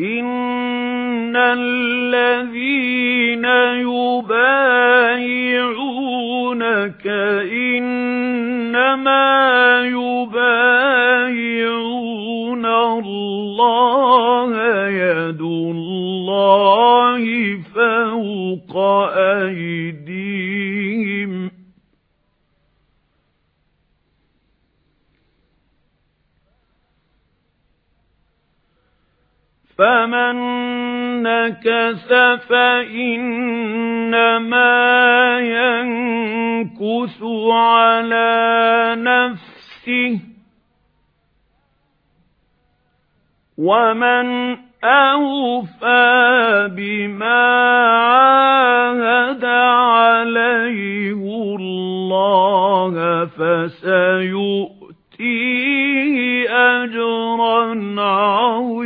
إِنَّ الَّذِينَ يُبَايِعُونَكَ إِنَّمَا يُبَايِعُونَ اللَّهَ يَدُ اللَّهِ فَوْقَ أَيْدِيهِمْ فَمَن نَّكَثَ فَإِنَّمَا يَنكُثُ عَلَى نَفْسِهِ وَمَنْ أَوْفَى بِمَا عَاهَدَ عَلَيْهِ اللَّهَ فَسَيُؤْتِيهِ أَجْرًا عَظِيمًا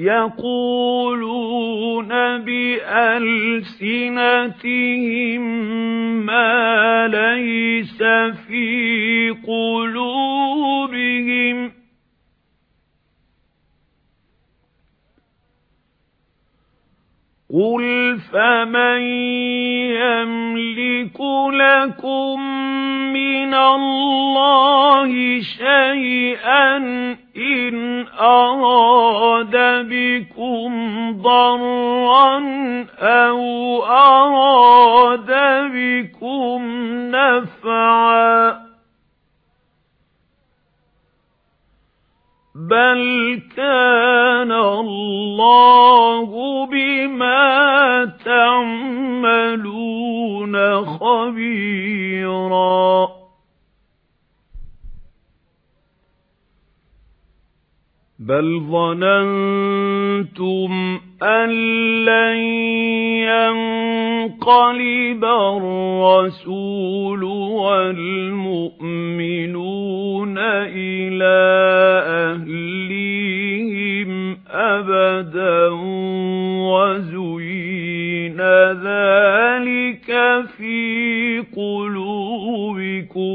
يَقُولُونَ بِأَلْسِنَتِهِم مَّا لَيْسَ فِي قُلُوبِهِمْ قُلْ فَمَن يَمْلِكُ لَكُم مِّنَ اللَّهِ شَيْئًا إِنْ أَرَادَ بِكُمْ ضَرًّا أَوْ أَرَادَ بِكُمْ نَفْعًا بَلْ كَانَ اللَّهُ بِمَا تَعْمَلُونَ خَبِيرًا. بَلْ ظَنَنْتُمْ أَن لَّن يَنقَلِبَ الرَّسُولُ وَالْمُؤْمِنُونَ إِلَى قُلُوبِكُمْ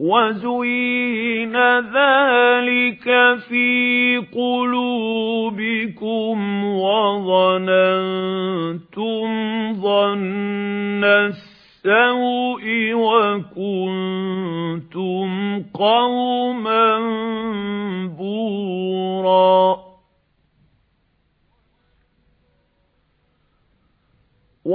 وَزُيِّنَ ذَلِكَ فِي قُلُوبِكُمْ وَظَنَنْتُمْ ظَنَّ السَّوْءِ وَكُنتُمْ قَوْمًا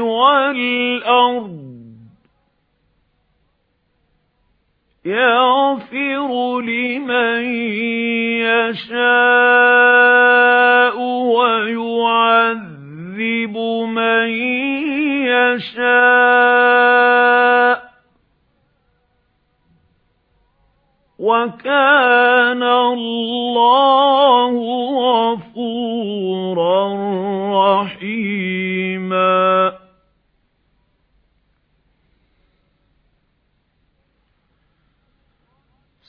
وَالْأَرْضِ. يَغْفِرُ لِمَن يَشَاءُ وَيُعَذِّبُ مَن يَشَاءُ. وَكَانَ اللَّهُ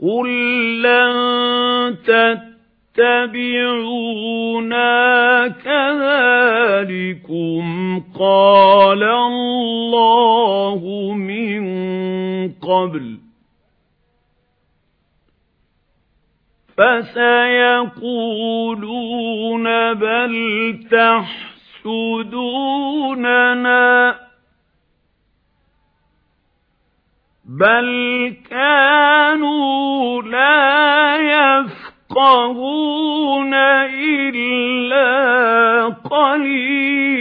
قُل لَّن تَتَّبِعُونَا كَذَلِكُمْ قَالَ اللَّهُ مِن قَبْلُ فَسَيَقُولُونَ بَلْ تَحْسُدُونَنَا بَلْ كَانُوا لَا يَفْقَهُونَ إِلَّا قَلِيلًا